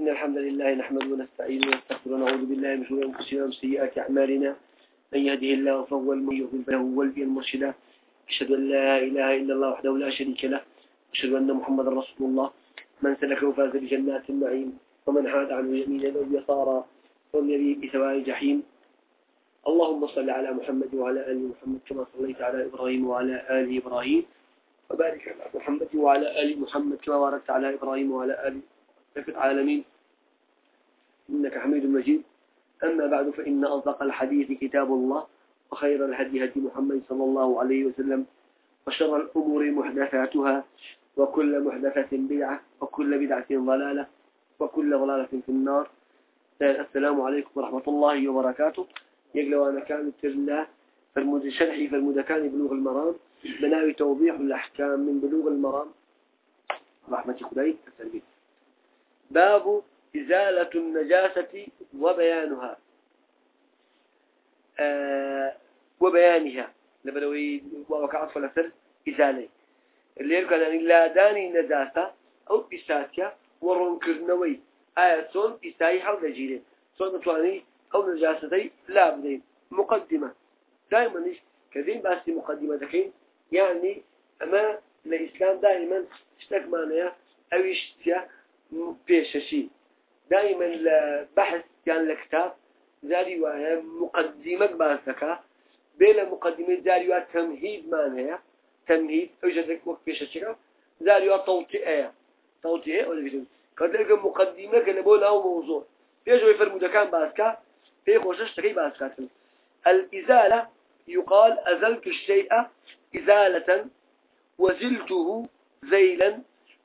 إن الحمد لله نحمده ونستعينه ونستغفره ونعوذ بالله من شرور أنفسنا ومن سيئات أعمالنا. من يهده الله فهو المهدي فهو ولي المرشد أشهد أن لا إله إلا الله وحده لا شريك له. أشهد أن محمدا رسول الله. من سلكه فاز بجنات النعيم. ومن عاد عنه يمينا أو يسارا. فليبي بثواب جحيم. اللهم صل على محمد وعلى آل محمد كما صليت على إبراهيم وعلى آل إبراهيم. وبارك على محمد وعلى آل محمد كما باركت على إبراهيم وعلى آل في العالمين. إنك حميد مجيد. أما بعد فإن أصدق الحديث كتاب الله وخير الهدي هدي محمد صلى الله عليه وسلم وشر الأمور محدثاتها وكل محدثة بدعة وكل بدعة ضلالة وكل ضلالة في النار. السلام عليكم ورحمة الله وبركاته. يقلوا أنا كان الله فالمد شرحي فالمدكان بلوغ المرام. بناوي توضيح الأحكام من بلوغ المرام. رحمة خداي التلبية باب إزالة النجاسة وبيانها. آه وبيانها. لبروي وقعت فلسل إزالة. اللي يقول أن لا داني نجاسة أو إساتيا ورنكرنوي آية صون إسائي حول نجيرين صون نتواني أو نجاستي لا بدين. مقدمة. دائما إيش؟ كذين بس مقدمة ذكين يعني أما الإسلام دائما اشتك معناه أو اشتيا بيششي. دائما البحث كان الكتاب زاري وهي مقدمة باسكا بين مقدمة زاري وهي تمهيد معناها. تمهيد أوجد وقت بيششي زاري وهي توطئة. توطئة؟ ولا بيششي كذلك مقدمة كان بقول أو موضوع. بيجوا يفرموا كان باسكا في خوشش تكي باسكا الإزالة يقال أزلت الشيء إزالة. وزلته زيلا.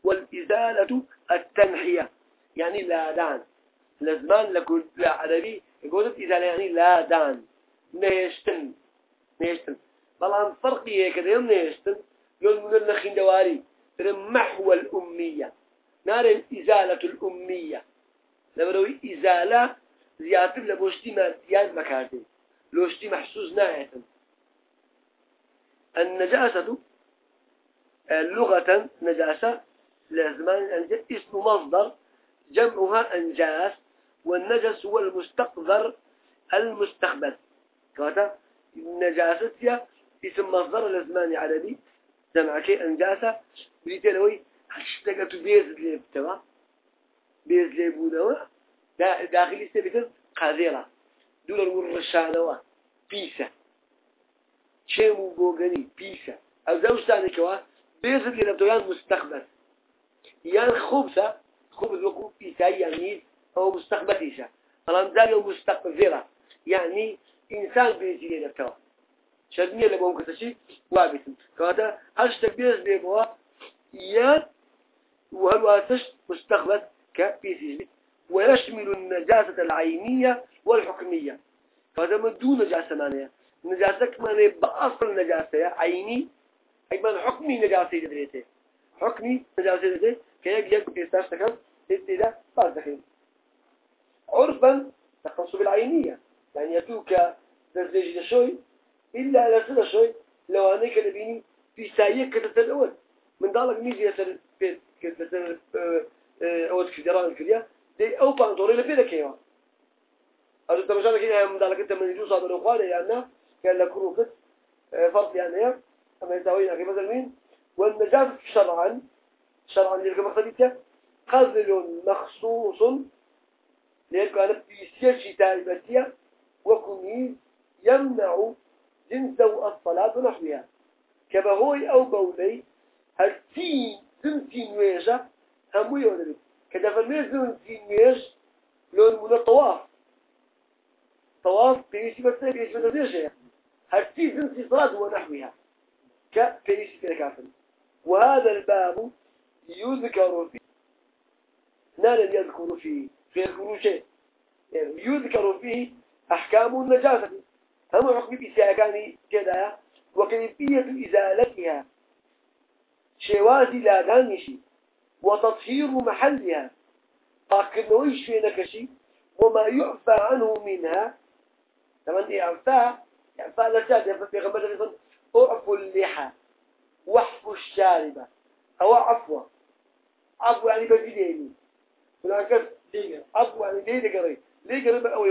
والإزالة التنحية. يعني لا دان. لزمان لكل عربي يقول إزالة يعني لا دان. نيشتن نيشتن طبعا فرقي هيك يوم نيشتن يقول من النخين دواري محو الأمية. نار إزالة الأمية. لبروي إزالة زيادة لبوشتي ماديات مكاتب لوشتي محسوس ناهية النجاسة لغة نجاسة لازمان اسم مصدر جمعها أنجاس والنجس هو المستقذر المستقبل. كذا النجاسة اسم مصدر لازمان عربي جمع شيء أنجاسة بريتين هوي هشتقت بيز لي بتوا بيز لي بودوا داخلي سبيتن قذيرة. دولار ورشانوا بيسة. شيمو بوغني بيسة. أو زوجتاني كوا؟ بيز لي بتوا مستقبل. يعني خبزة خبز وكو يعني أو مستقبل إيسا طالما ذلك مستقبل يعني إنسان بيجي لنا شدني اللي بقوم كتشي؟ وابتن كهذا هش تكبير بيبوا يا وهل واسش مستقبل كبيسي ويشمل النجاسة العينية والحكمية. فهذا من دون نجاسة معناها نجاسة كمان بأصل نجاسة. عيني. أي من حكمي نجاسة دريته حكمي نجاسة دريته كيف يجب إستاش تكن بالعينية يعني يتوك درجة شوي إلا على سنة شوي. لو أنا كده بيني في سايق كده الأول. من ذلك نيجي يسر بيت كده سر أود كجران الكلية دي أو بانطوري لبيدا كيوا أرد تمشان كده من ذلك أنت من يجوز هذا الأخوان يعني كان لك روكت فرق يعني أما يساوينا كيف مثل مين؟ والنجاسة شرعا شرعا ذلك مقصدية. قذل مخصوص لأنه أنا بيسيرشي تائبتية وكني يمنع جنسه الصلاة ونحوها كبهوي أو بولي هالتين زمتين ويجا همو يودري كده فالميز زمتين ويج لون من الطواف. طواف بيشي بس بيشي بس بيشي هالتين زمتين صلاة ونحوها كبيشي كافر. وهذا الباب يذكر فيه. نال يذكر فيه. فيذكر شيء يعني يذكر فيه أحكام النجاسة. هم حكم بسياقان كذا وكيفية إزالتها. شوازي لا دانشي وتطهير محلها. طاقنويش في نكشي وما يعفى عنه منها. تمام يعفى يعفى لساد يعفى في غمبة أعفو اللحى وحف الشاربة. أو عفوة. عفو يعني بجديني هناك عفوا يعني جيد قري ليه أو